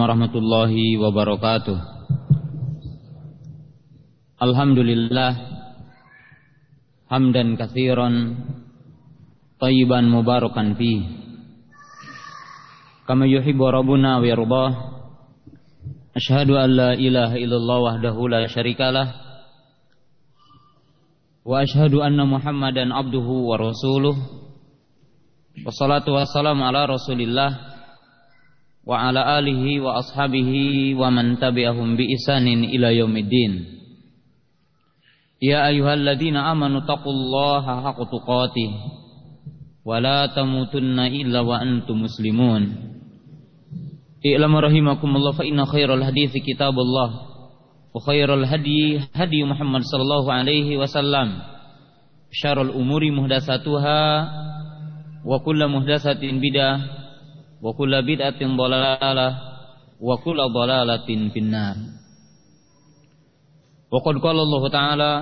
warahmatullahi wabarakatuh. Alhamdulillah Hamdan kathiran Tayyiban mubarakan fi Kama yuhibu rabbuna wa yardah Ashhadu an la ilaha illallah wahdahu la syarikalah Wa ashhadu anna muhammadan abduhu wa rasuluh. Wassalatu wassalamu ala rasulillah wa ala alihi wa ashabihi wa man tabi'ahum bi isanin ila yaumiddin. Ya ayyuhalladzina amanu taqullaha haqqa tuqatih wa la tamutunna illa wa antum muslimun. I'lamu rahimakumullah fa inna khairal hadithi kitabullah wa khairal hadi hadi Muhammad sallallahu alaihi wasallam. Syarrul umuri muhdatsatuha wa kullu muhdatsatin bidah wa kulla bid'atin dhalalah wa kulla dhalalatin finnar. Wa qad qala Allah ta'ala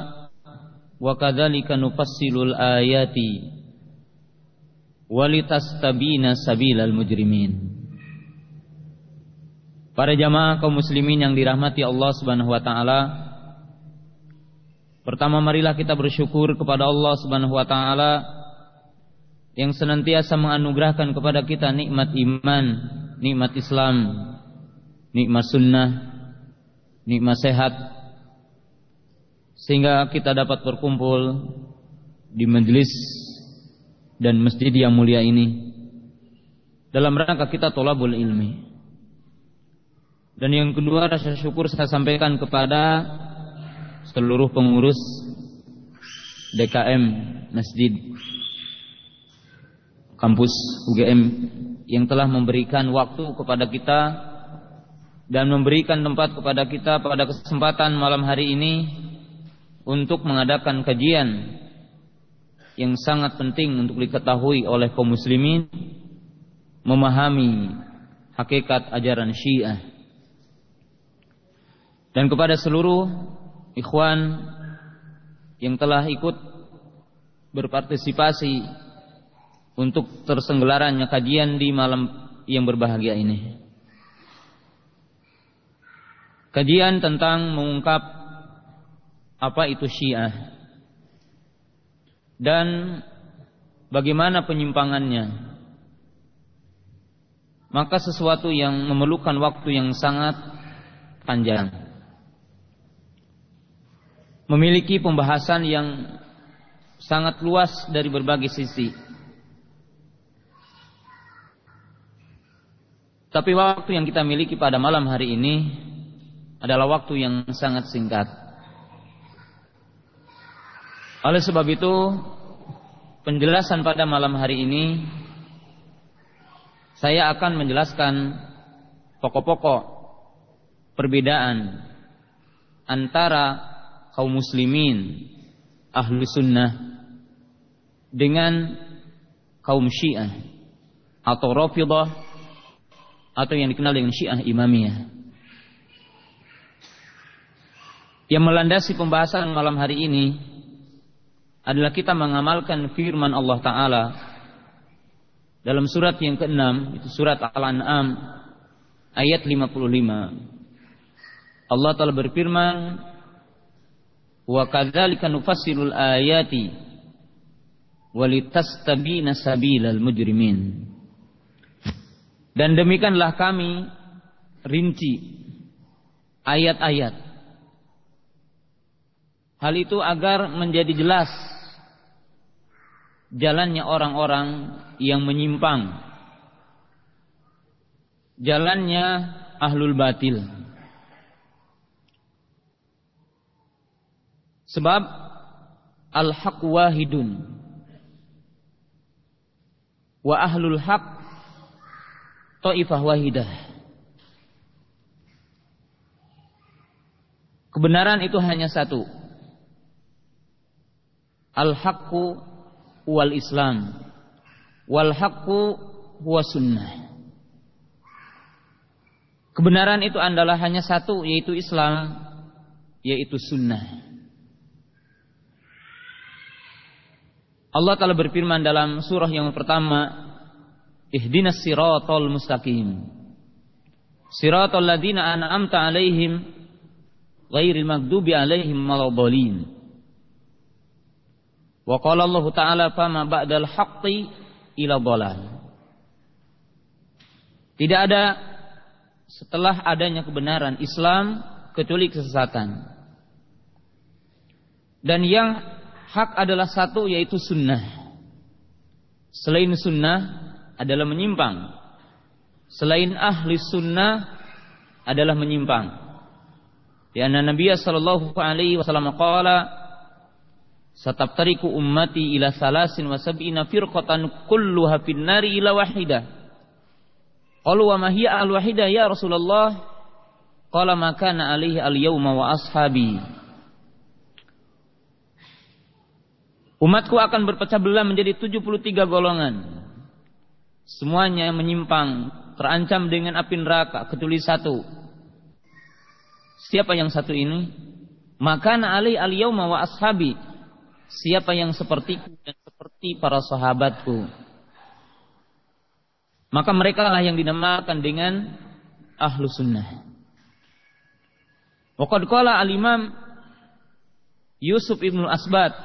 wa kadzalika nufassilul ayati walitastabina sabilal mujrimin Para jamaah kaum muslimin yang dirahmati Allah Subhanahu wa taala Pertama marilah kita bersyukur kepada Allah Subhanahu wa taala yang senantiasa menganugerahkan kepada kita nikmat iman, nikmat Islam, nikmat sunnah, nikmat sehat sehingga kita dapat berkumpul di majelis dan masjid yang mulia ini dalam rangka kita tolabul ilmi. Dan yang kedua rasa syukur saya sampaikan kepada seluruh pengurus DKM Masjid kampus UGM yang telah memberikan waktu kepada kita dan memberikan tempat kepada kita pada kesempatan malam hari ini untuk mengadakan kajian yang sangat penting untuk diketahui oleh kaum muslimin memahami hakikat ajaran Syiah. Dan kepada seluruh ikhwan yang telah ikut berpartisipasi untuk tersenggelarannya kajian di malam yang berbahagia ini. Kajian tentang mengungkap apa itu Syiah dan bagaimana penyimpangannya. Maka sesuatu yang memerlukan waktu yang sangat panjang. Memiliki pembahasan yang sangat luas dari berbagai sisi Tapi waktu yang kita miliki pada malam hari ini adalah waktu yang sangat singkat. Oleh sebab itu, penjelasan pada malam hari ini saya akan menjelaskan pokok-pokok perbedaan antara kaum muslimin ahlu sunnah dengan kaum syiah atau rafidah atau yang dikenal dengan Syiah Imamiyah. Yang melandasi pembahasan malam hari ini adalah kita mengamalkan firman Allah Ta'ala dalam surat yang ke-6, itu surat Al-An'am ayat 55. Allah Ta'ala berfirman, "Wa kadzalika nufassilul ayati walitastabina sabilal mujrimin." Dan demikianlah kami rinci ayat-ayat. Hal itu agar menjadi jelas jalannya orang-orang yang menyimpang. Jalannya ahlul batil. Sebab al-haq wahidun wa ahlul haq Ta'ifah wahidah. Kebenaran itu hanya satu. Al-haqqu wal Islam. Wal haqqu huwa sunnah. Kebenaran itu adalah hanya satu yaitu Islam, yaitu sunnah. Allah telah berfirman dalam surah yang pertama Ihdinas siratal mustaqim. Siratal ladzina an'amta 'alaihim ghairil maghdubi 'alaihim waladdallin. Wa qala Allah Ta'ala fama ba'dal haqqi ila dhalal. Tidak ada setelah adanya kebenaran Islam kecuali kesesatan. Dan yang hak adalah satu yaitu sunnah. Selain sunnah adalah menyimpang. Selain ahli sunnah adalah menyimpang. Di anna Nabi sallallahu alaihi wasallam qala Satabtariku ummati ila salasin wa sab'ina firqatan kulluha fin nari ila wahidah Qalu wa ma hiya al wahida ya Rasulullah? Qala ma kana alaihi al yauma wa ashabi. Umatku akan berpecah belah menjadi 73 golongan. Semuanya menyimpang, terancam dengan api neraka kecuali satu. Siapa yang satu ini? Maka alaihi al yauma wa ashabi. Siapa yang sepertiku dan seperti para sahabatku. Maka mereka lah yang dinamakan dengan ahlu sunnah. Waqad qala al-imam Yusuf ibn Asbat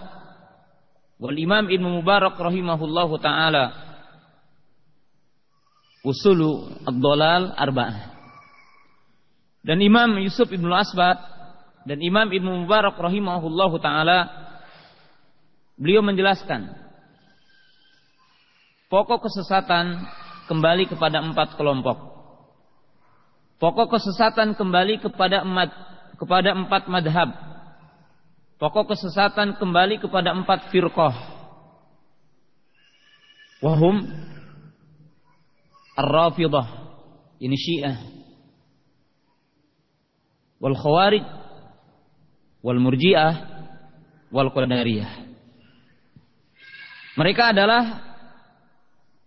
wal imam ibn Mubarak rahimahullahu taala usulu ad-dhalal arba'ah. Dan Imam Yusuf ibn Asbat dan Imam Ibn Mubarak rahimahullahu taala beliau menjelaskan pokok kesesatan kembali kepada empat kelompok. Pokok kesesatan kembali kepada empat kepada empat madhab. Pokok kesesatan kembali kepada empat firqah. Wahum Ar-Rafidah Ini Syiah. Wal Khawarij. Wal Murji'ah. Wal Qadariyah. Mereka adalah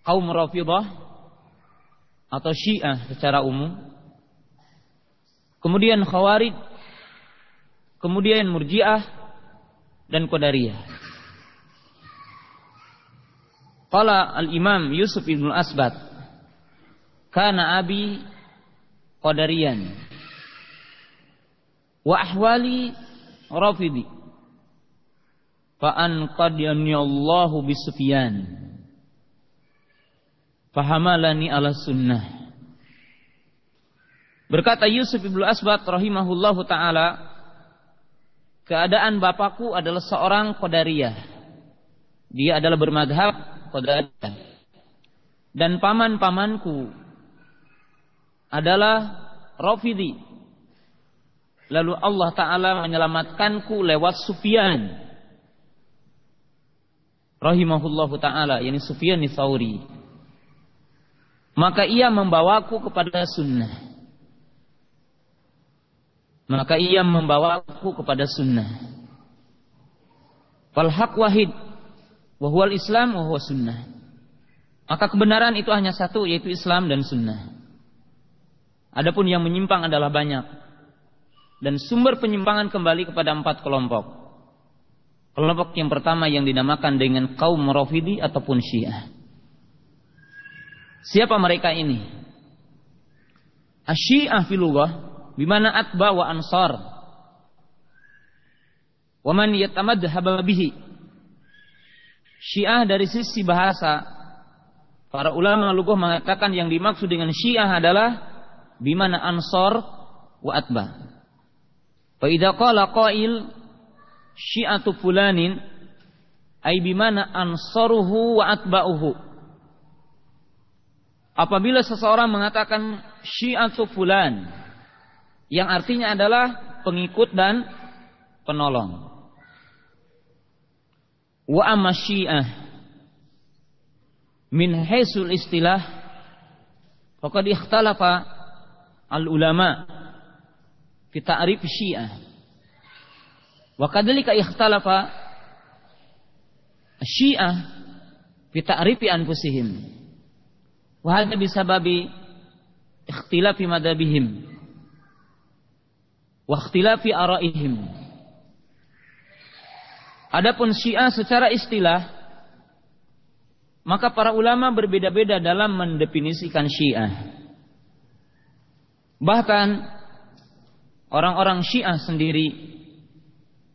kaum Rafidah atau Syiah secara umum. Kemudian Khawarij, kemudian Murji'ah dan Qadariyah. Qala al-Imam Yusuf ibn Asbat, kana abi Qadariyan wa ahwali Rafidi. Fa an qadiyani Allahu bisufyan fahamalani ala sunnah. Berkata Yusuf ibnu Asbat rahimahullahu taala, keadaan bapakku adalah seorang qadariyah. Dia adalah bermadhab qadariyah. Dan paman-pamanku adalah Rafidi. Lalu Allah Ta'ala menyelamatkanku lewat Sufyan. Rahimahullahu Ta'ala. Yani Sufyan Thauri maka ia membawaku kepada sunnah. Maka ia membawaku kepada sunnah. Wal haq wahid wa huwal Islam wa huwa sunnah. Maka kebenaran itu hanya satu yaitu Islam dan sunnah. Adapun yang menyimpang adalah banyak. Dan sumber penyimpangan kembali kepada empat kelompok. Kelompok yang pertama yang dinamakan dengan kaum Rafidi ataupun Syiah. Siapa mereka ini? Asyiah fil lughah bimana atba wa ansar. Wa man yatamadhhab bihi. Syiah dari sisi bahasa para ulama lughah mengatakan yang dimaksud dengan Syiah adalah bimana ansar wa atba. Fa idza qala qail syi'atu fulanin ay bimana ansaruhu wa atba'uhu apabila seseorang mengatakan syiatu fulan yang artinya adalah pengikut dan penolong. Wa amma syiah min haisul istilah faqad ikhtalafa al ulama fi ta'rif syiah. Wa kadzalika ikhtalafa syiah fi ta'rifi anfusihim. Wahada bisababi ikhtilafi madhabihim wa ikhtilafi araihim. Adapun Syiah secara istilah maka para ulama berbeda-beda dalam mendefinisikan Syiah. Bahkan orang-orang Syiah sendiri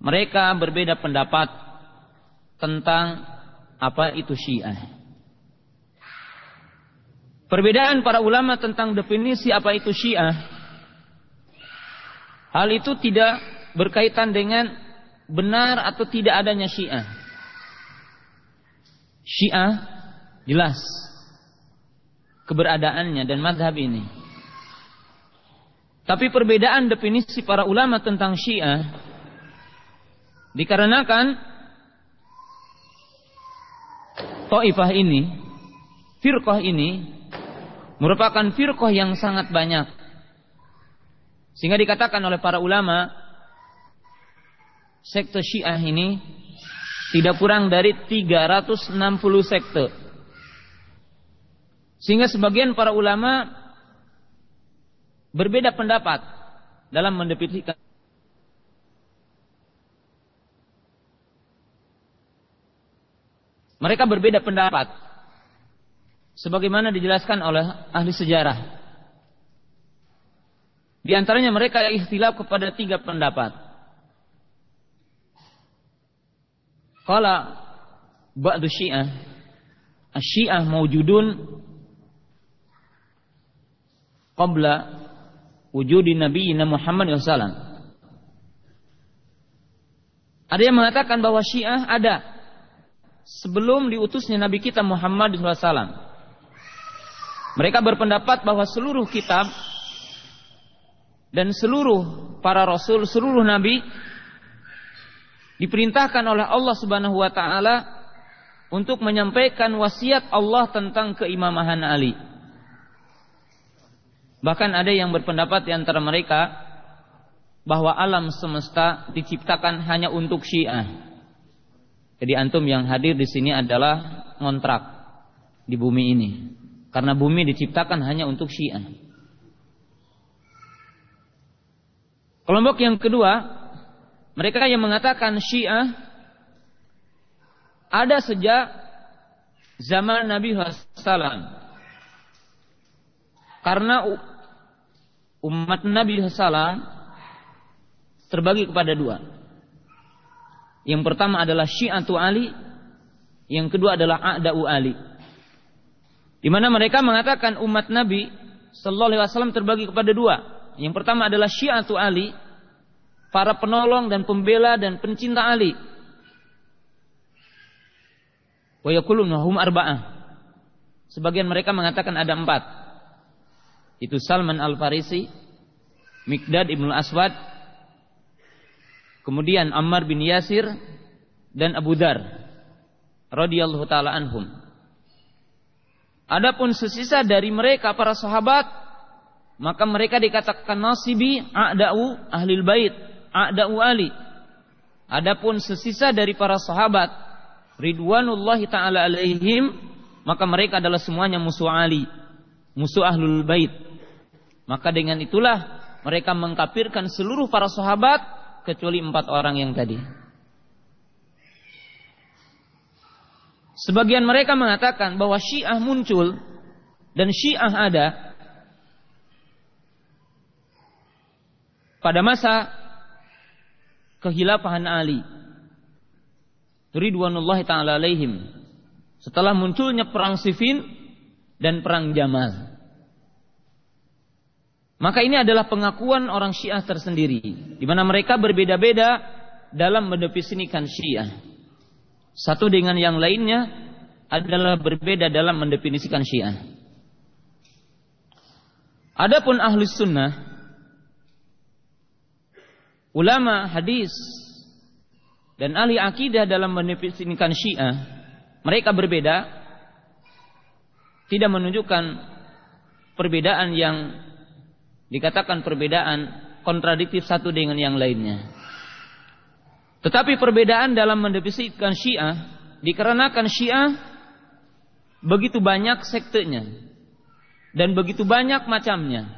mereka berbeda pendapat tentang apa itu Syiah. Perbedaan para ulama tentang definisi apa itu Syiah hal itu tidak berkaitan dengan benar atau tidak adanya Syiah. Syiah jelas keberadaannya dan madhab ini. Tapi perbedaan definisi para ulama tentang Syiah dikarenakan Taifah ini, firqah ini merupakan firqah yang sangat banyak. Sehingga dikatakan oleh para ulama sekte Syiah ini tidak kurang dari 360 sekte. Sehingga sebagian para ulama berbeda pendapat dalam mendefinisikan Mereka berbeda pendapat sebagaimana dijelaskan oleh ahli sejarah. Di antaranya mereka ikhtilaf kepada tiga pendapat. Kala ba'du syiah Syiah mawjudun qabla wujudi Nabi Muhammad SAW. Ada yang mengatakan bahwa Syiah ada sebelum diutusnya Nabi kita Muhammad SAW. Mereka berpendapat bahwa seluruh kitab dan seluruh para rasul, seluruh nabi diperintahkan oleh Allah Subhanahu wa taala untuk menyampaikan wasiat Allah tentang keimamahan Ali. Bahkan ada yang berpendapat di antara mereka bahwa alam semesta diciptakan hanya untuk Syiah. Jadi antum yang hadir di sini adalah ngontrak di bumi ini. Karena bumi diciptakan hanya untuk Syiah. Kelompok yang kedua, mereka yang mengatakan Syiah ada sejak zaman Nabi SAW. Karena umat Nabi SAW terbagi kepada dua. Yang pertama adalah Syiatu Ali, yang kedua adalah A'da'u Ali. Di mana mereka mengatakan umat Nabi Sallallahu Alaihi Wasallam terbagi kepada dua. Yang pertama adalah Syiatu Ali, para penolong dan pembela dan pencinta Ali. Wa hum arba'ah. Sebagian mereka mengatakan ada empat. Itu Salman Al-Farisi, Mikdad Ibn Aswad, kemudian Ammar bin Yasir, dan Abu Dar radhiyallahu taala anhum. Adapun sesisa dari mereka para sahabat maka mereka dikatakan nasibi a'da'u ahlil bait, a'da'u ali. Adapun sesisa dari para sahabat ridwanullahi taala alaihim maka mereka adalah semuanya musuh Ali, musuh ahlul bait. Maka dengan itulah mereka mengkafirkan seluruh para sahabat kecuali empat orang yang tadi. Sebagian mereka mengatakan bahwa Syiah muncul dan Syiah ada pada masa kehilafahan Ali. Ridwanullahi taala alaihim. Setelah munculnya perang Siffin dan perang Jamal. Maka ini adalah pengakuan orang Syiah tersendiri di mana mereka berbeda-beda dalam mendefinisikan Syiah. Satu dengan yang lainnya adalah berbeda dalam mendefinisikan Syiah. Adapun ahli sunnah, ulama hadis dan ahli akidah dalam mendefinisikan Syiah, mereka berbeda, tidak menunjukkan perbedaan yang dikatakan perbedaan kontradiktif satu dengan yang lainnya. Tetapi perbedaan dalam mendefinisikan Syiah dikarenakan Syiah begitu banyak sektenya dan begitu banyak macamnya.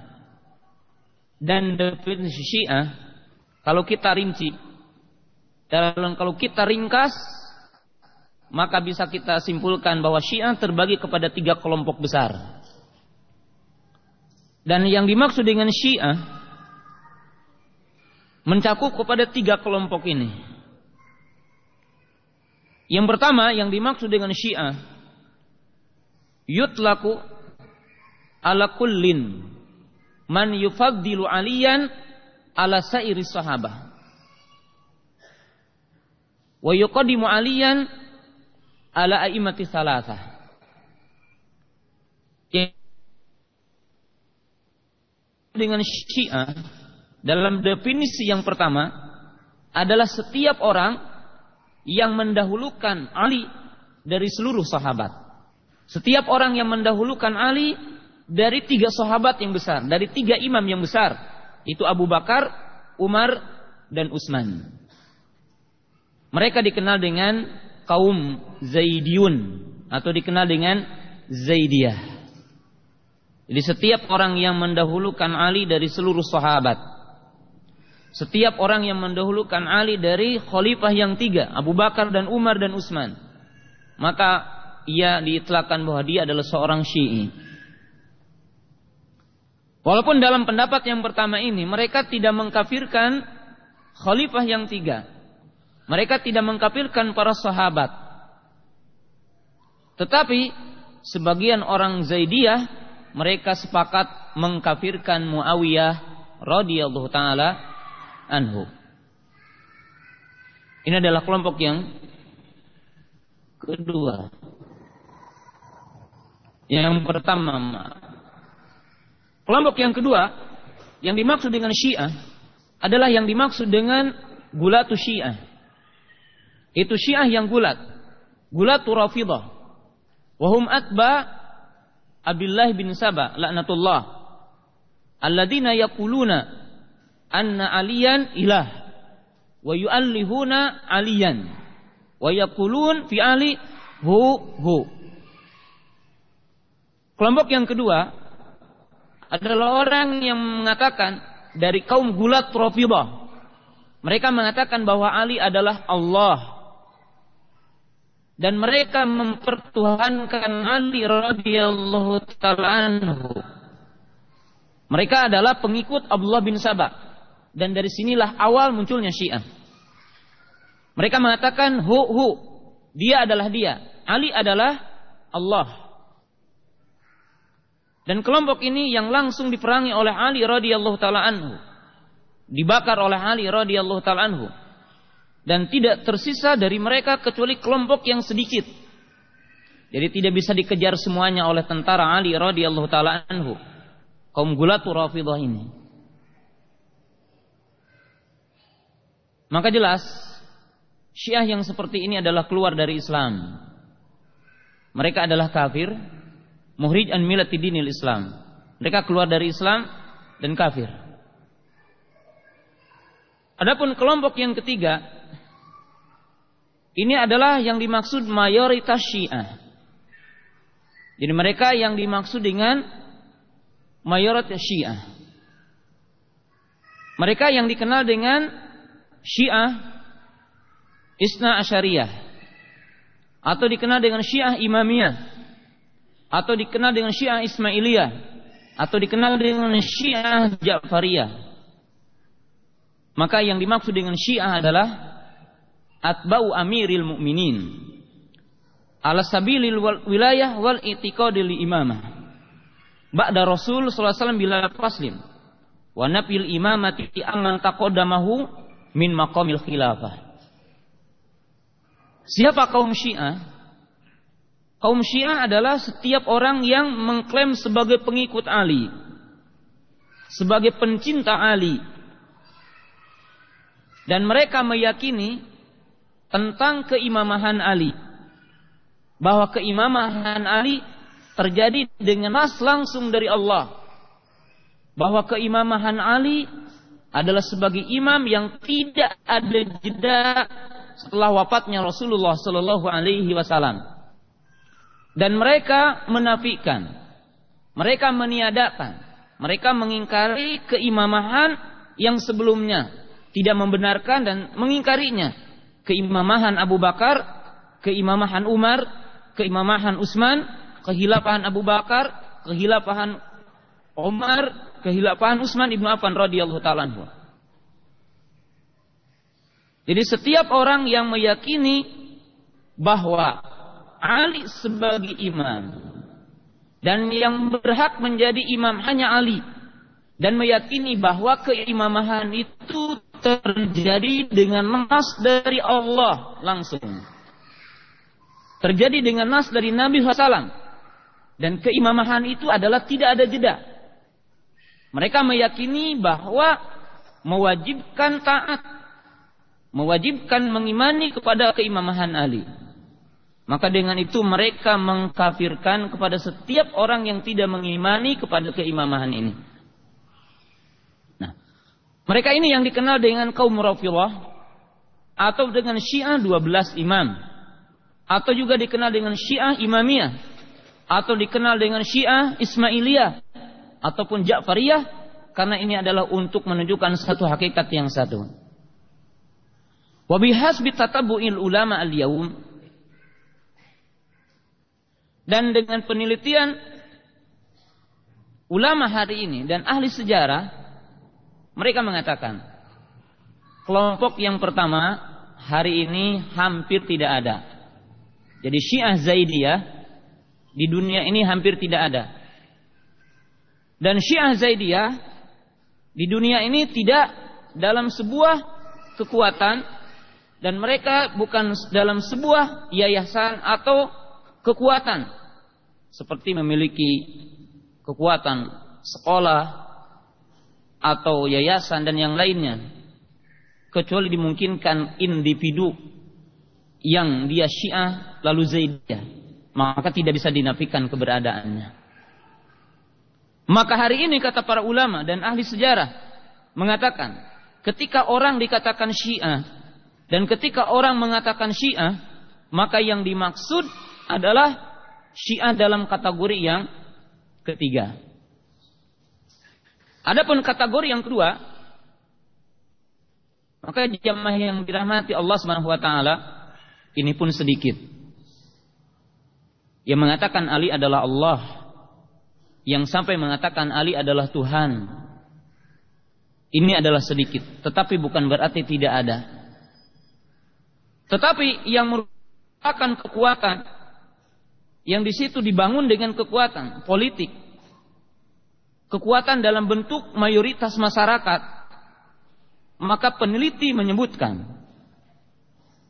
Dan definisi Syiah kalau kita rinci dalam kalau kita ringkas maka bisa kita simpulkan bahwa Syiah terbagi kepada tiga kelompok besar. Dan yang dimaksud dengan Syiah mencakup kepada tiga kelompok ini. Yang pertama yang dimaksud dengan Syiah yutlaku ala kullin man yufaddilu aliyan ala sairi sahabah wa yuqaddimu aliyan ala a'immati salasah dengan Syiah dalam definisi yang pertama adalah setiap orang yang mendahulukan Ali dari seluruh sahabat. Setiap orang yang mendahulukan Ali dari tiga sahabat yang besar, dari tiga imam yang besar, itu Abu Bakar, Umar, dan Utsman. Mereka dikenal dengan kaum Zaidiyun atau dikenal dengan Zaidiyah. Jadi setiap orang yang mendahulukan Ali dari seluruh sahabat. Setiap orang yang mendahulukan Ali dari khalifah yang tiga. Abu Bakar dan Umar dan Utsman. Maka ia diitlakan bahwa dia adalah seorang syi'i. Walaupun dalam pendapat yang pertama ini mereka tidak mengkafirkan khalifah yang tiga. Mereka tidak mengkafirkan para sahabat. Tetapi sebagian orang Zaidiyah mereka sepakat mengkafirkan Muawiyah radhiyallahu taala anhu. Ini adalah kelompok yang kedua. Yang pertama, kelompok yang kedua yang dimaksud dengan Syiah adalah yang dimaksud dengan gulatu Syiah. Itu Syiah yang gulat. Gulatu Rafidah. Wahum atba Abdullah bin Sabah laknatullah. Alladzina yaquluna anna aliyan ilah. Wa yu'allihuna aliyan. Wa yaqulun fi ali hu hu. Kelompok yang kedua adalah orang yang mengatakan dari kaum gulat Rafidah. Mereka mengatakan bahwa Ali adalah Allah dan mereka mempertuhankan Ali radhiyallahu taala anhu. Mereka adalah pengikut Abdullah bin Sabah dan dari sinilah awal munculnya Syiah. Mereka mengatakan hu hu dia adalah dia, Ali adalah Allah. Dan kelompok ini yang langsung diperangi oleh Ali radhiyallahu taala anhu. Dibakar oleh Ali radhiyallahu taala anhu dan tidak tersisa dari mereka kecuali kelompok yang sedikit. Jadi tidak bisa dikejar semuanya oleh tentara Ali radhiyallahu taala anhu. Kaum gulatu Rafidah ini. Maka jelas Syiah yang seperti ini adalah keluar dari Islam. Mereka adalah kafir, muhrij an millati dinil Islam. Mereka keluar dari Islam dan kafir. Adapun kelompok yang ketiga ini adalah yang dimaksud mayoritas Syiah. Jadi mereka yang dimaksud dengan mayoritas Syiah. Mereka yang dikenal dengan Syiah Isna Asyariyah atau dikenal dengan Syiah Imamiyah atau dikenal dengan Syiah Ismailiyah atau dikenal dengan Syiah Ja'fariyah. Maka yang dimaksud dengan Syiah adalah atba'u amiril mu'minin. Ala sabilil wilayah wal itiqadil imamah. Ba'da Rasul sallallahu alaihi wasallam bila faslim wa nafil imamati amman taqaddamahu min maqamil khilafah. Siapa kaum Syiah? Kaum Syiah adalah setiap orang yang mengklaim sebagai pengikut Ali, sebagai pencinta Ali. Dan mereka meyakini tentang keimamahan Ali. Bahwa keimamahan Ali terjadi dengan nas langsung dari Allah. Bahwa keimamahan Ali adalah sebagai imam yang tidak ada jeda setelah wafatnya Rasulullah Sallallahu Alaihi Wasallam. Dan mereka menafikan, mereka meniadakan, mereka mengingkari keimamahan yang sebelumnya, tidak membenarkan dan mengingkarinya keimamahan Abu Bakar, keimamahan Umar, keimamahan Utsman, kehilafahan Abu Bakar, kehilafahan Umar, kehilafahan Utsman ibnu Affan radhiyallahu taala Jadi setiap orang yang meyakini bahwa Ali sebagai imam dan yang berhak menjadi imam hanya Ali dan meyakini bahwa keimamahan itu terjadi dengan nas dari Allah langsung. Terjadi dengan nas dari Nabi SAW. Dan keimamahan itu adalah tidak ada jeda. Mereka meyakini bahwa mewajibkan taat. Mewajibkan mengimani kepada keimamahan Ali. Maka dengan itu mereka mengkafirkan kepada setiap orang yang tidak mengimani kepada keimamahan ini. Mereka ini yang dikenal dengan kaum Rafidah atau dengan Syiah 12 imam. Atau juga dikenal dengan Syiah Imamiyah. Atau dikenal dengan Syiah Ismailiyah ataupun Ja'fariyah karena ini adalah untuk menunjukkan satu hakikat yang satu. Wa bihasbi tatabu'il ulama al-yaum dan dengan penelitian ulama hari ini dan ahli sejarah mereka mengatakan, kelompok yang pertama hari ini hampir tidak ada. Jadi Syiah Zaidiyah di dunia ini hampir tidak ada. Dan Syiah Zaidiyah di dunia ini tidak dalam sebuah kekuatan dan mereka bukan dalam sebuah yayasan atau kekuatan seperti memiliki kekuatan sekolah atau yayasan dan yang lainnya kecuali dimungkinkan individu yang dia Syiah lalu Zaidiyah maka tidak bisa dinafikan keberadaannya. Maka hari ini kata para ulama dan ahli sejarah mengatakan ketika orang dikatakan Syiah dan ketika orang mengatakan Syiah maka yang dimaksud adalah Syiah dalam kategori yang ketiga Adapun kategori yang kedua, maka jamaah yang dirahmati Allah Subhanahu wa taala ini pun sedikit. Yang mengatakan Ali adalah Allah, yang sampai mengatakan Ali adalah Tuhan. Ini adalah sedikit, tetapi bukan berarti tidak ada. Tetapi yang merupakan kekuatan yang di situ dibangun dengan kekuatan politik, kekuatan dalam bentuk mayoritas masyarakat, maka peneliti menyebutkan.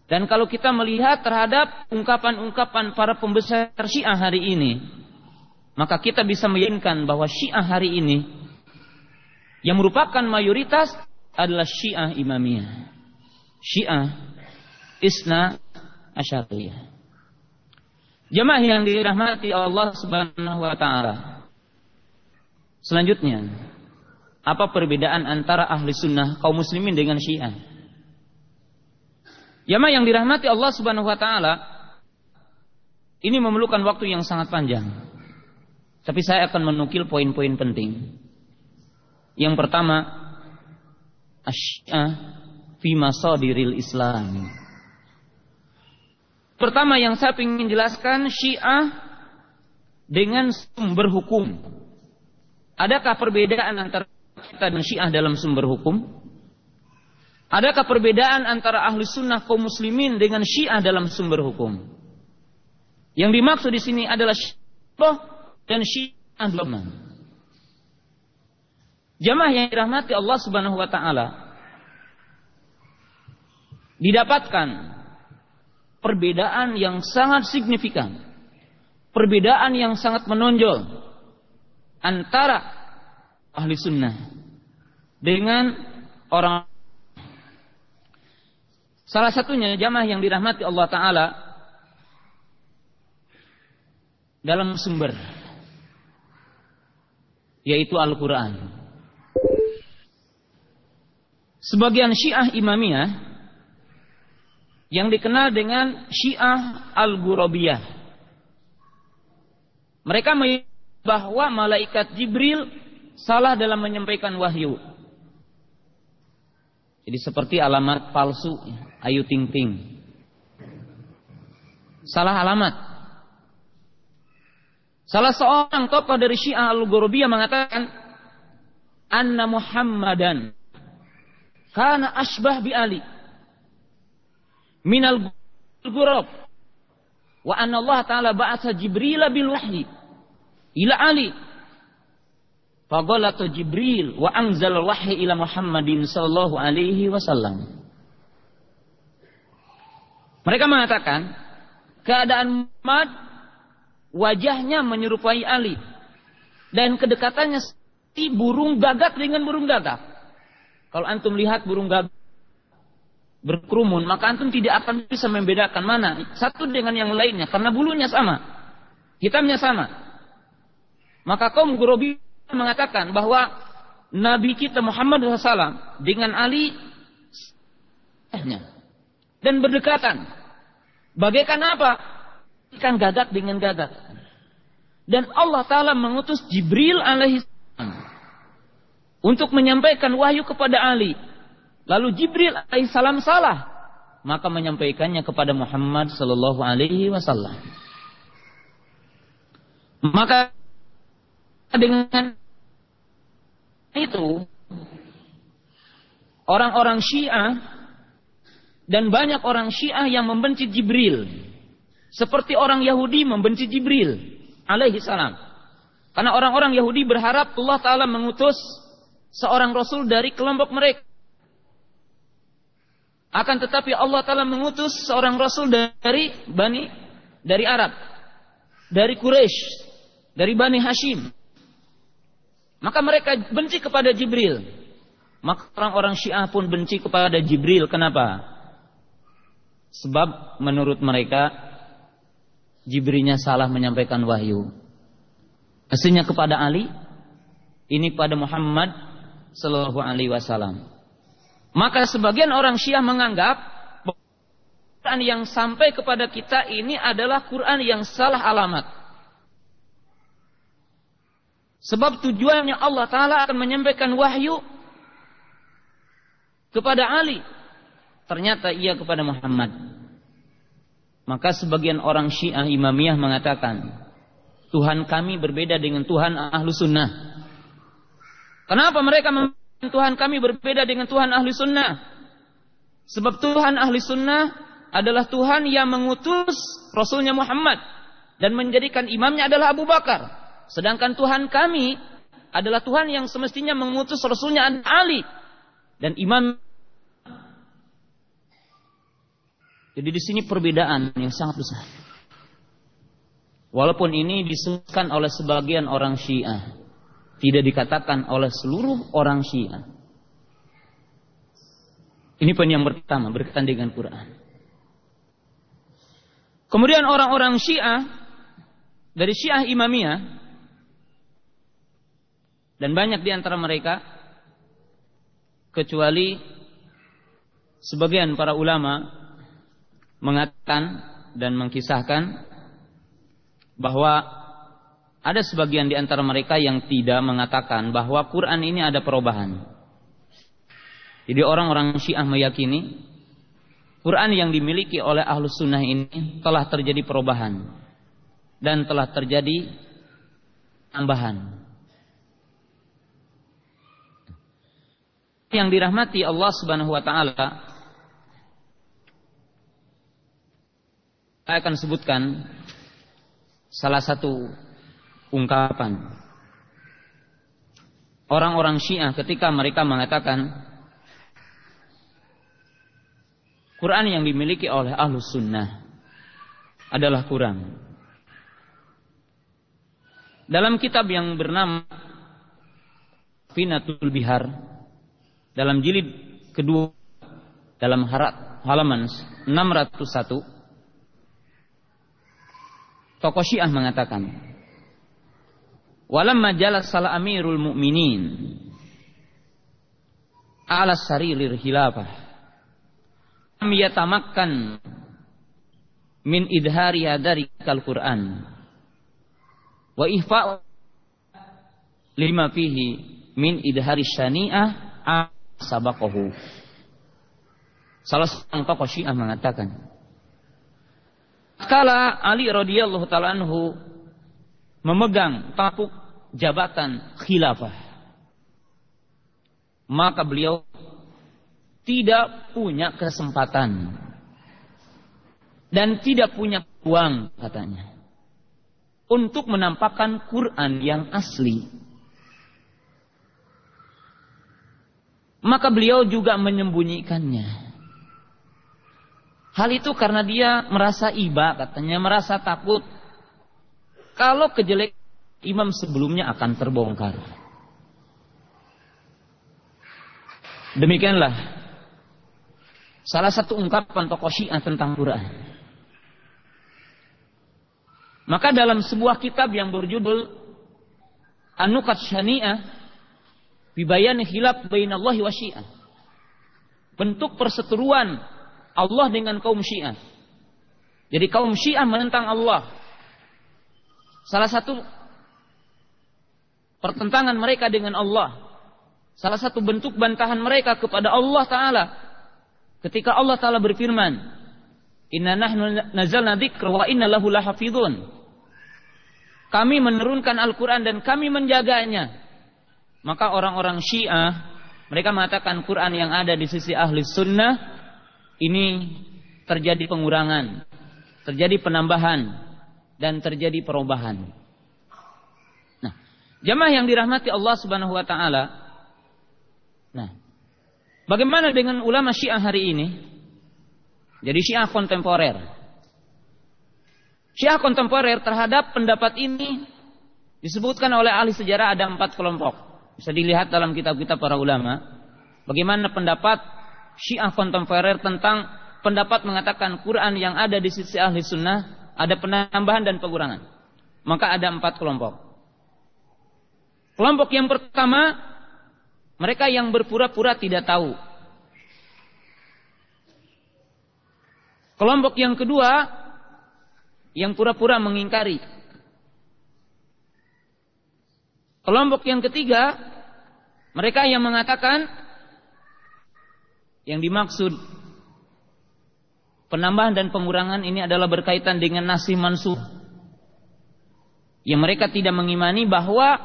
Dan kalau kita melihat terhadap ungkapan-ungkapan para pembesar Syiah hari ini, maka kita bisa meyakinkan bahwa Syiah hari ini yang merupakan mayoritas adalah Syiah Imamiyah. Syiah Isna Asyariyah. Jemaah yang dirahmati Allah Subhanahu wa taala. Selanjutnya, apa perbedaan antara ahli sunnah kaum muslimin dengan syiah? Yama yang dirahmati Allah subhanahu wa ta'ala, ini memerlukan waktu yang sangat panjang. Tapi saya akan menukil poin-poin penting. Yang pertama, asyiah fi masadiril islam. Pertama yang saya ingin jelaskan syiah dengan sumber hukum. Adakah perbedaan antara kita dan Syiah dalam sumber hukum? Adakah perbedaan antara ahli sunnah kaum muslimin dengan Syiah dalam sumber hukum? Yang dimaksud di sini adalah Syiah dan Syiah zaman. Jamaah yang dirahmati Allah Subhanahu wa taala didapatkan perbedaan yang sangat signifikan. Perbedaan yang sangat menonjol antara ahli sunnah dengan orang. Salah satunya jamaah yang dirahmati Allah Ta'ala dalam sumber yaitu Al-Quran. Sebagian syiah imamiyah yang dikenal dengan syiah Al-Ghurabiyah. Mereka bahwa malaikat Jibril salah dalam menyampaikan wahyu. Jadi seperti alamat palsu Ayu Ting Ting. Salah alamat. Salah seorang tokoh dari Syiah Al-Ghurubiyah mengatakan, "Anna Muhammadan kana asbah bi Ali minal ghurab wa anna Allah taala ba'atha Jibril bil wahyi ila Ali Faghalata Jibril wa anzal wahyi ila Muhammadin sallallahu alaihi wasallam. Mereka mengatakan keadaan Muhammad wajahnya menyerupai Ali dan kedekatannya seperti burung gagak dengan burung gagak. Kalau antum lihat burung gagak berkerumun, maka antum tidak akan bisa membedakan mana satu dengan yang lainnya karena bulunya sama, hitamnya sama. Maka kaum Gurobi mengatakan bahwa Nabi kita Muhammad SAW dengan Ali dan berdekatan. Bagaikan apa? Ikan gagak dengan gagak. Dan Allah Ta'ala mengutus Jibril alaihi untuk menyampaikan wahyu kepada Ali. Lalu Jibril alaihissalam salah, maka menyampaikannya kepada Muhammad sallallahu alaihi wasallam. Maka dengan itu orang-orang Syiah dan banyak orang Syiah yang membenci Jibril. Seperti orang Yahudi membenci Jibril alaihi salam. Karena orang-orang Yahudi berharap Allah taala mengutus seorang rasul dari kelompok mereka. Akan tetapi Allah taala mengutus seorang rasul dari Bani dari Arab dari Quraisy dari Bani Hashim maka mereka benci kepada Jibril. Maka orang-orang Syiah pun benci kepada Jibril. Kenapa? Sebab menurut mereka Jibrilnya salah menyampaikan wahyu. Aslinya kepada Ali, ini pada Muhammad Sallallahu Alaihi Wasallam. Maka sebagian orang Syiah menganggap Quran yang sampai kepada kita ini adalah Quran yang salah alamat. Sebab tujuannya Allah Ta'ala akan menyampaikan wahyu kepada Ali. Ternyata ia kepada Muhammad. Maka sebagian orang Syiah Imamiyah mengatakan, Tuhan kami berbeda dengan Tuhan Ahlu Sunnah. Kenapa mereka mengatakan Tuhan kami berbeda dengan Tuhan Ahlu Sunnah? Sebab Tuhan Ahli Sunnah adalah Tuhan yang mengutus Rasulnya Muhammad dan menjadikan imamnya adalah Abu Bakar. Sedangkan Tuhan kami adalah Tuhan yang semestinya mengutus Rasulnya Ali dan imam. Jadi di sini perbedaan yang sangat besar. Walaupun ini disebutkan oleh sebagian orang Syiah, tidak dikatakan oleh seluruh orang Syiah. Ini poin yang pertama berkaitan dengan Quran. Kemudian orang-orang Syiah dari Syiah Imamiyah dan banyak di antara mereka kecuali sebagian para ulama mengatakan dan mengkisahkan bahwa ada sebagian di antara mereka yang tidak mengatakan bahwa Quran ini ada perubahan. Jadi orang-orang Syiah meyakini Quran yang dimiliki oleh Ahlus Sunnah ini telah terjadi perubahan dan telah terjadi tambahan. Yang dirahmati Allah Subhanahu wa taala saya akan sebutkan salah satu ungkapan orang-orang Syiah ketika mereka mengatakan Quran yang dimiliki oleh Ahlus Sunnah adalah Quran. Dalam kitab yang bernama Finatul Bihar dalam jilid kedua dalam halaman 601 tokoh Syiah mengatakan walamma jalas sala amirul mu'minin ala saririr hilafah am yatamakkan min idhariha dari al-Qur'an wa ihfa lima fihi min idhari syani'ah sabakohu. Salah seorang tokoh Syiah mengatakan, kala Ali radhiyallahu taala memegang tapuk jabatan khilafah. Maka beliau tidak punya kesempatan dan tidak punya uang katanya untuk menampakkan Quran yang asli. Maka beliau juga menyembunyikannya. Hal itu karena dia merasa iba, katanya merasa takut. Kalau kejelek imam sebelumnya akan terbongkar. Demikianlah salah satu ungkapan tokoh Syiah tentang Quran. Maka dalam sebuah kitab yang berjudul Anukat Syani'ah Bibayan Hilaf Bainallahi wa Syiah Bentuk perseteruan Allah dengan kaum Syiah Jadi kaum Syiah menentang Allah. Salah satu pertentangan mereka dengan Allah. Salah satu bentuk bantahan mereka kepada Allah Ta'ala. Ketika Allah Ta'ala berfirman Inna nahnu nazalna dzikra wa inna lahu lahafizun. Kami menurunkan Al-Quran dan kami menjaganya. Maka orang-orang Syiah mereka mengatakan Quran yang ada di sisi ahli sunnah ini terjadi pengurangan, terjadi penambahan dan terjadi perubahan. Nah, jamaah yang dirahmati Allah Subhanahu wa taala. Nah, bagaimana dengan ulama Syiah hari ini? Jadi Syiah kontemporer. Syiah kontemporer terhadap pendapat ini disebutkan oleh ahli sejarah ada empat kelompok. Bisa dilihat dalam kitab-kitab para ulama. Bagaimana pendapat Syiah kontemporer tentang pendapat mengatakan Quran yang ada di sisi ahli sunnah ada penambahan dan pengurangan. Maka ada empat kelompok. Kelompok yang pertama, mereka yang berpura-pura tidak tahu Kelompok yang kedua yang pura-pura mengingkari. Kelompok yang ketiga mereka yang mengatakan yang dimaksud penambahan dan pengurangan ini adalah berkaitan dengan nasi mansuh. Yang mereka tidak mengimani bahwa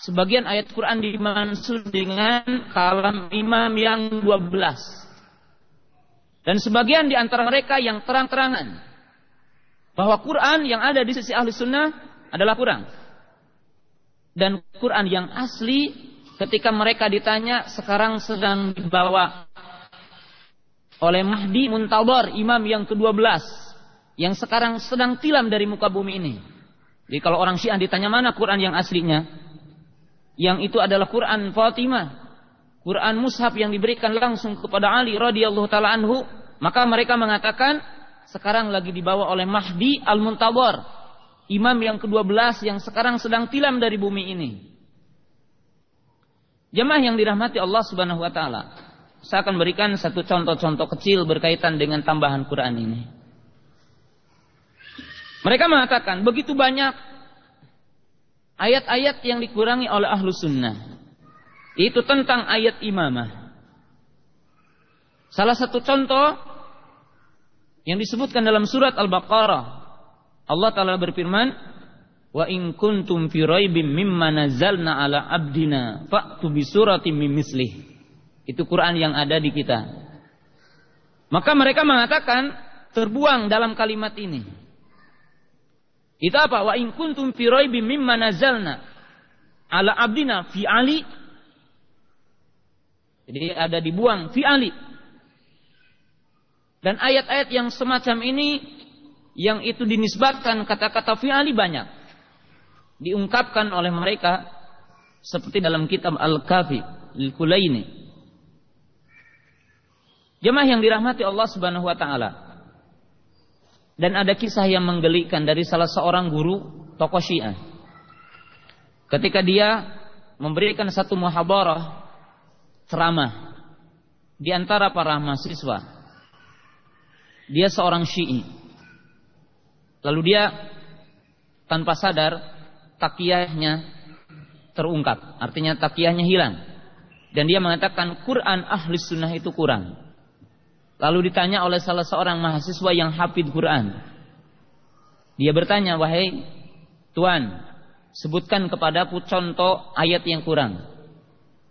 sebagian ayat Quran dimaksud dengan kalam imam yang 12. Dan sebagian di antara mereka yang terang-terangan bahwa Quran yang ada di sisi ahli sunnah adalah kurang. Dan Quran yang asli ketika mereka ditanya sekarang sedang dibawa oleh Mahdi Muntabar, imam yang ke-12 yang sekarang sedang tilam dari muka bumi ini. Jadi kalau orang Syiah ditanya mana Quran yang aslinya? Yang itu adalah Quran Fatimah Quran mushaf yang diberikan langsung kepada Ali radhiyallahu taala anhu, maka mereka mengatakan sekarang lagi dibawa oleh Mahdi Al-Muntawar, imam yang ke-12 yang sekarang sedang tilam dari bumi ini. Jemaah yang dirahmati Allah Subhanahu wa taala. Saya akan berikan satu contoh-contoh kecil berkaitan dengan tambahan Quran ini. Mereka mengatakan begitu banyak ayat-ayat yang dikurangi oleh ahlu sunnah itu tentang ayat imamah. Salah satu contoh yang disebutkan dalam surat Al-Baqarah. Allah Ta'ala berfirman, Wa in kuntum fi raibim mimma nazalna ala abdina fa'tu bi suratim min mislih. Itu Quran yang ada di kita. Maka mereka mengatakan terbuang dalam kalimat ini. Itu apa? Wa in kuntum fi raibim mimma nazalna ala abdina fi ali jadi ada dibuang fi ali. Dan ayat-ayat yang semacam ini yang itu dinisbatkan kata-kata fi ali banyak. Diungkapkan oleh mereka seperti dalam kitab Al-Kafi Al-Kulaini. Jemaah yang dirahmati Allah Subhanahu wa taala. Dan ada kisah yang menggelikan dari salah seorang guru tokoh Syiah. Ketika dia memberikan satu muhabarah ceramah di antara para mahasiswa. Dia seorang Syi'i. Lalu dia tanpa sadar takiyahnya terungkap, artinya takiyahnya hilang. Dan dia mengatakan Quran ahli sunnah itu kurang. Lalu ditanya oleh salah seorang mahasiswa yang hafid Quran. Dia bertanya, wahai Tuan, sebutkan kepadaku contoh ayat yang kurang.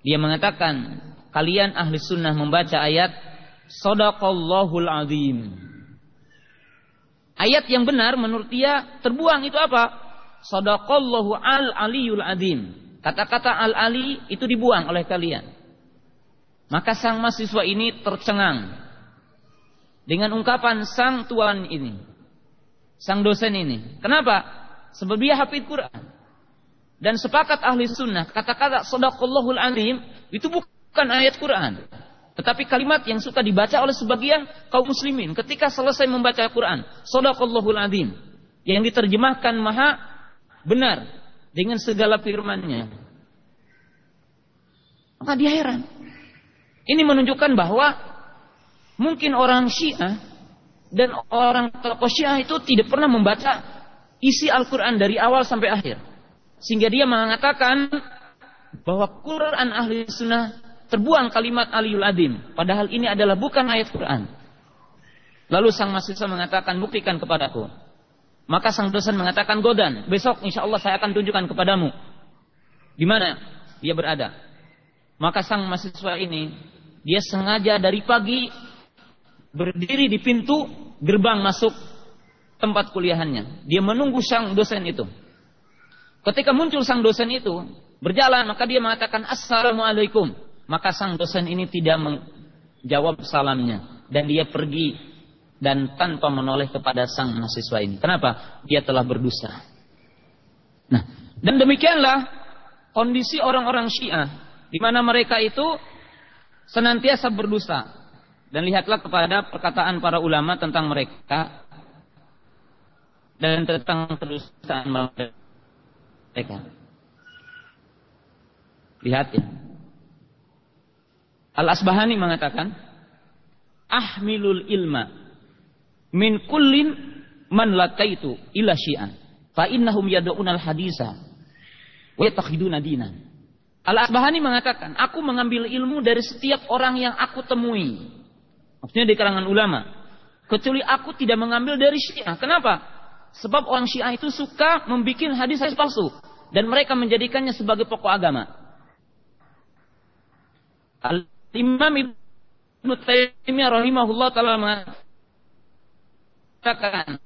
Dia mengatakan, kalian ahli sunnah membaca ayat Sadaqallahul azim. Ayat yang benar menurut dia terbuang itu apa? Sadaqallahu al aliyul azim. Kata-kata al ali itu dibuang oleh kalian. Maka sang mahasiswa ini tercengang dengan ungkapan sang tuan ini. Sang dosen ini. Kenapa? Sebab dia hafid Quran. Dan sepakat ahli sunnah, kata-kata sadaqallahul azim itu bukan ayat Quran. Tetapi kalimat yang suka dibaca oleh sebagian kaum muslimin ketika selesai membaca Quran. Sadaqallahul azim. Yang diterjemahkan maha benar dengan segala firmannya. Maka dia heran. Ini menunjukkan bahwa mungkin orang Syiah dan orang tokoh Syiah itu tidak pernah membaca isi Al-Quran dari awal sampai akhir. Sehingga dia mengatakan bahwa Quran ahli sunnah terbuang kalimat Aliul Adim. Padahal ini adalah bukan ayat Quran. Lalu sang mahasiswa mengatakan, buktikan kepadaku. Maka sang dosen mengatakan, Godan, besok insya Allah saya akan tunjukkan kepadamu. Di mana dia berada. Maka sang mahasiswa ini, dia sengaja dari pagi berdiri di pintu gerbang masuk tempat kuliahannya. Dia menunggu sang dosen itu. Ketika muncul sang dosen itu, berjalan maka dia mengatakan assalamualaikum. Maka sang dosen ini tidak menjawab salamnya dan dia pergi dan tanpa menoleh kepada sang mahasiswa ini. Kenapa? Dia telah berdosa. Nah, dan demikianlah kondisi orang-orang Syiah di mana mereka itu senantiasa berdosa. Dan lihatlah kepada perkataan para ulama tentang mereka dan tentang kedustaan mereka mereka. Lihat ya. Al-Asbahani mengatakan, Ahmilul ilma min kullin man lakaitu ila syi'an. Fa innahum yad'unal hadisa wa yatakhiduna dinan. Al-Asbahani mengatakan, aku mengambil ilmu dari setiap orang yang aku temui. Maksudnya di kalangan ulama. Kecuali aku tidak mengambil dari syiah. Kenapa? Sebab orang Syiah itu suka membuat hadis-hadis palsu dan mereka menjadikannya sebagai pokok agama. Al-Imam Ibnu Taimiyah rahimahullah taala mengatakan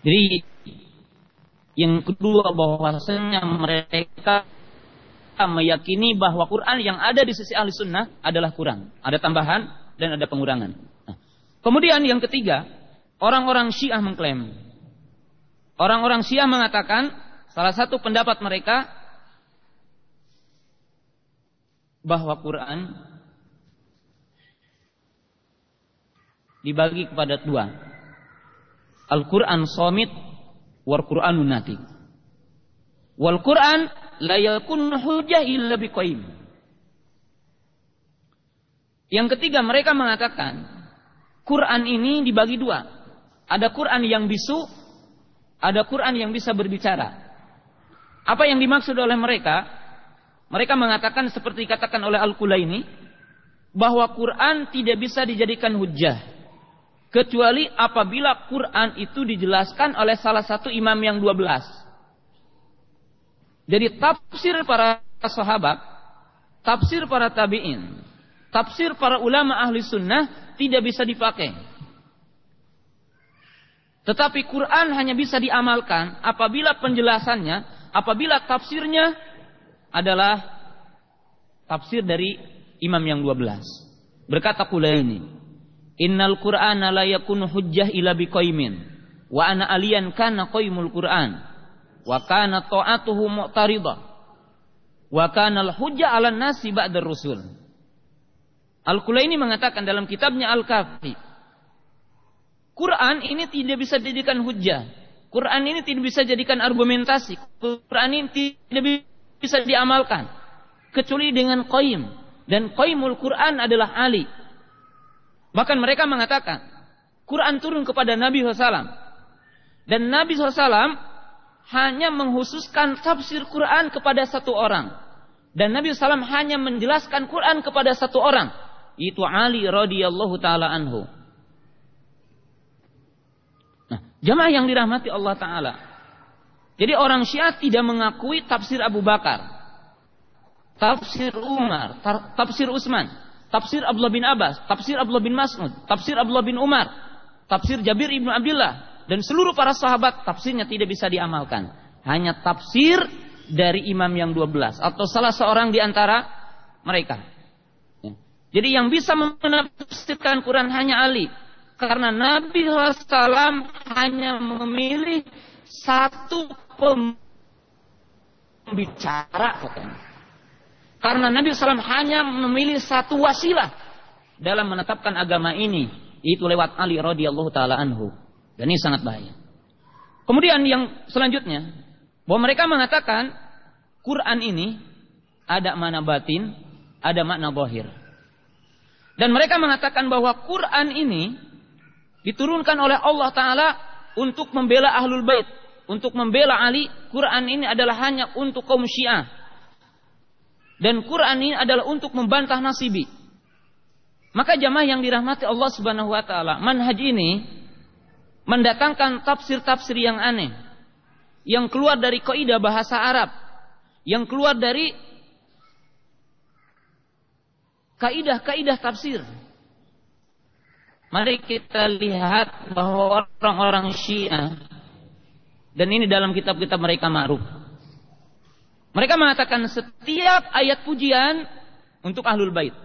Jadi yang kedua bahwasanya mereka meyakini bahwa Quran yang ada di sisi ahli sunnah adalah kurang. Ada tambahan dan ada pengurangan. Nah, kemudian yang ketiga, orang-orang Syiah mengklaim. Orang-orang Syiah mengatakan salah satu pendapat mereka bahwa Quran dibagi kepada dua. Al-Quran somit wal Quranun nati. Wal Quran la yakun hujah illa biqaim. Yang ketiga mereka mengatakan Quran ini dibagi dua. Ada Quran yang bisu, ada Quran yang bisa berbicara. Apa yang dimaksud oleh mereka? Mereka mengatakan seperti dikatakan oleh Al-Qulaini bahwa Quran tidak bisa dijadikan hujah kecuali apabila Quran itu dijelaskan oleh salah satu imam yang dua belas. Jadi tafsir para sahabat, tafsir para tabi'in, tafsir para ulama ahli sunnah tidak bisa dipakai. Tetapi Quran hanya bisa diamalkan apabila penjelasannya, apabila tafsirnya adalah tafsir dari imam yang dua belas. Berkata Kulaini, Innal Qur'ana la yakunu hujjah ila biqaimin. Wa ana aliyan kana qaimul Qur'an. Wa kana ta'atuhu mu'taridah. Wa kana al-hujjah 'ala nasi ba'da rusul. Al-Kulaini mengatakan dalam kitabnya Al-Kafi, Quran ini tidak bisa dijadikan hujah. Quran ini tidak bisa dijadikan argumentasi. Quran ini tidak bisa diamalkan. Kecuali dengan qaim. Dan qaimul Quran adalah Ali. Bahkan mereka mengatakan, Quran turun kepada Nabi SAW. Dan Nabi SAW hanya menghususkan tafsir Quran kepada satu orang. Dan Nabi SAW hanya menjelaskan Quran kepada satu orang. Itu Ali radhiyallahu taala anhu. Nah, jamaah yang dirahmati Allah taala. Jadi orang Syiah tidak mengakui tafsir Abu Bakar, tafsir Umar, tafsir Utsman, tafsir Abdullah bin Abbas, tafsir Abdullah bin Mas'ud, tafsir Abdullah bin Umar, tafsir Jabir ibnu Abdullah dan seluruh para sahabat tafsirnya tidak bisa diamalkan. Hanya tafsir dari imam yang 12 atau salah seorang di antara mereka. Ya. Jadi yang bisa menafsirkan Quran hanya Ali. Karena Nabi SAW hanya memilih satu pembicara katanya. Karena Nabi SAW hanya memilih satu wasilah dalam menetapkan agama ini, itu lewat Ali radhiyallahu taala anhu. Dan ini sangat bahaya. Kemudian yang selanjutnya, bahwa mereka mengatakan Quran ini ada makna batin, ada makna zahir. Dan mereka mengatakan bahwa Quran ini diturunkan oleh Allah Ta'ala untuk membela Ahlul Bait untuk membela Ali, Quran ini adalah hanya untuk kaum Syiah. Dan Quran ini adalah untuk membantah Nasibi. Maka jamaah yang dirahmati Allah Subhanahu wa taala, manhaj ini mendatangkan tafsir-tafsir yang aneh. Yang keluar dari kaidah bahasa Arab, yang keluar dari kaidah-kaidah tafsir. Mari kita lihat bahwa orang-orang Syiah dan ini dalam kitab-kitab mereka ma'ruf. Mereka mengatakan setiap ayat pujian untuk ahlul bait.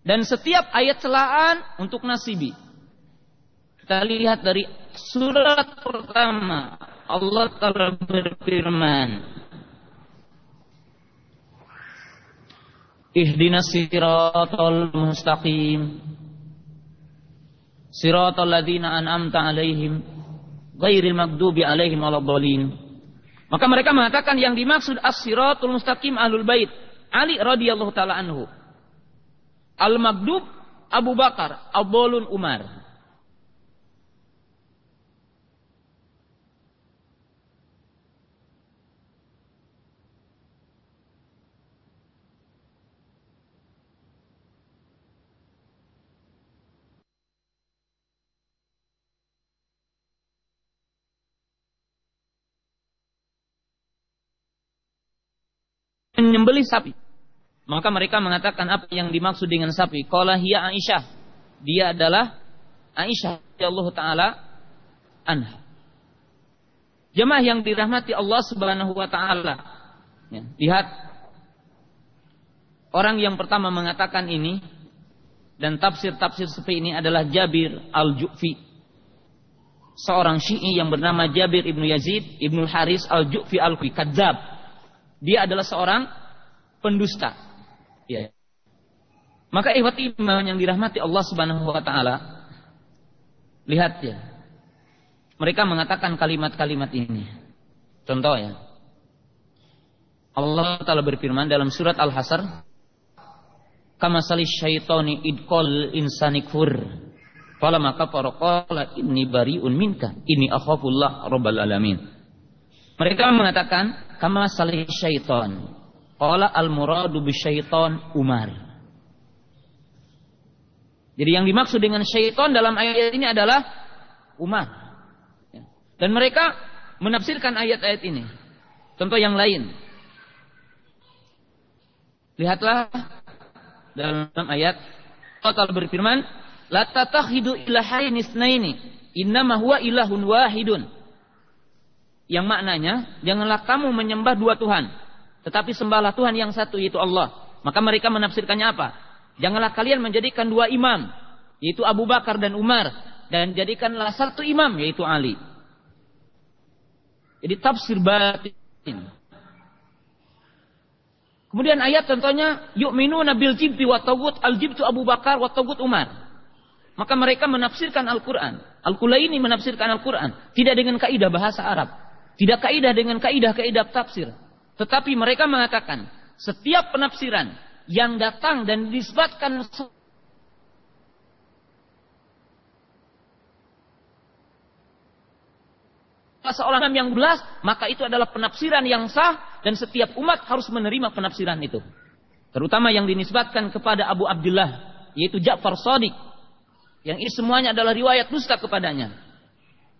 Dan setiap ayat celaan untuk nasibi. Kita lihat dari surat pertama. Allah telah berfirman. Ihdinas siratal mustaqim. Siratal ladina an'amta alaihim ghairil maghdubi alaihim waladhdallin. Maka mereka mengatakan yang dimaksud as-siratul mustaqim ahlul bait Ali radhiyallahu taala anhu. Al-maghdub Abu Bakar, Abdulun Umar. Menyembelih sapi. Maka mereka mengatakan apa yang dimaksud dengan sapi. Qala hiya Aisyah. Dia adalah Aisyah Allah taala anha. Jemaah yang dirahmati Allah Subhanahu wa taala. Ya, lihat orang yang pertama mengatakan ini dan tafsir-tafsir seperti ini adalah Jabir Al-Ju'fi. Seorang Syi'i yang bernama Jabir Ibnu Yazid Ibnu Haris Al-Ju'fi Al-Qi Kadzab dia adalah seorang pendusta. Ya. Maka ikhwat iman yang dirahmati Allah Subhanahu wa taala lihat ya. Mereka mengatakan kalimat-kalimat ini. Contoh ya. Allah Ta'ala berfirman dalam surat Al-Hasr kama sali syaitani idqal insani kfur fala maka faraqala inni bariun minka ini akhafullah rabbal alamin mereka mengatakan kama salih syaiton. Qala al muradu syaiton Umar. Jadi yang dimaksud dengan syaiton dalam ayat ini adalah Umar. Dan mereka menafsirkan ayat-ayat ini. Contoh yang lain. Lihatlah dalam ayat Allah berfirman, "La tatakhidu ilahain isnaini, innama huwa ilahun wahidun." Yang maknanya janganlah kamu menyembah dua Tuhan, tetapi sembahlah Tuhan yang satu yaitu Allah. Maka mereka menafsirkannya apa? Janganlah kalian menjadikan dua imam, yaitu Abu Bakar dan Umar, dan jadikanlah satu imam yaitu Ali. Jadi tafsir batin. Kemudian ayat contohnya yu'minuna bil jibti wa tagut al jibtu Abu Bakar wa tagut Umar. Maka mereka menafsirkan Al-Quran. Al-Kulaini menafsirkan Al-Quran. Tidak dengan kaidah bahasa Arab. Tidak kaidah dengan kaidah-kaidah tafsir. Tetapi mereka mengatakan, setiap penafsiran yang datang dan disebutkan seorang yang belas, maka itu adalah penafsiran yang sah dan setiap umat harus menerima penafsiran itu. Terutama yang dinisbatkan kepada Abu Abdullah, yaitu Ja'far Sadiq yang ini semuanya adalah riwayat dusta kepadanya.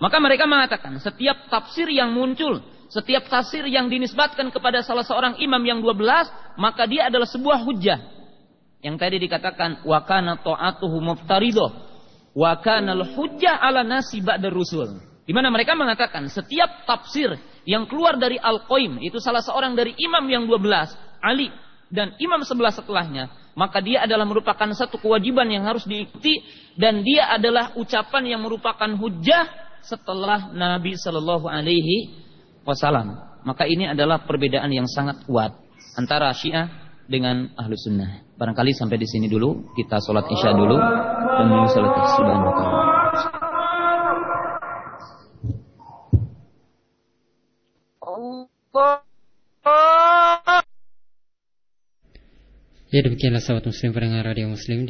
Maka mereka mengatakan setiap tafsir yang muncul, setiap tafsir yang dinisbatkan kepada salah seorang imam yang 12, maka dia adalah sebuah hujah. Yang tadi dikatakan wa kana ta'atuhu muftarido wa kana hujjah ala nasi rusul. Di mana mereka mengatakan setiap tafsir yang keluar dari Al-Qaim itu salah seorang dari imam yang 12, Ali dan imam sebelah setelahnya, maka dia adalah merupakan satu kewajiban yang harus diikuti dan dia adalah ucapan yang merupakan hujah setelah Nabi Shallallahu Alaihi Wasallam. Maka ini adalah perbedaan yang sangat kuat antara Syiah dengan ahlu sunnah. Barangkali sampai di sini dulu kita sholat isya dulu dan menuju sholat subhanahu. Ya demikianlah sahabat muslim pendengar radio muslim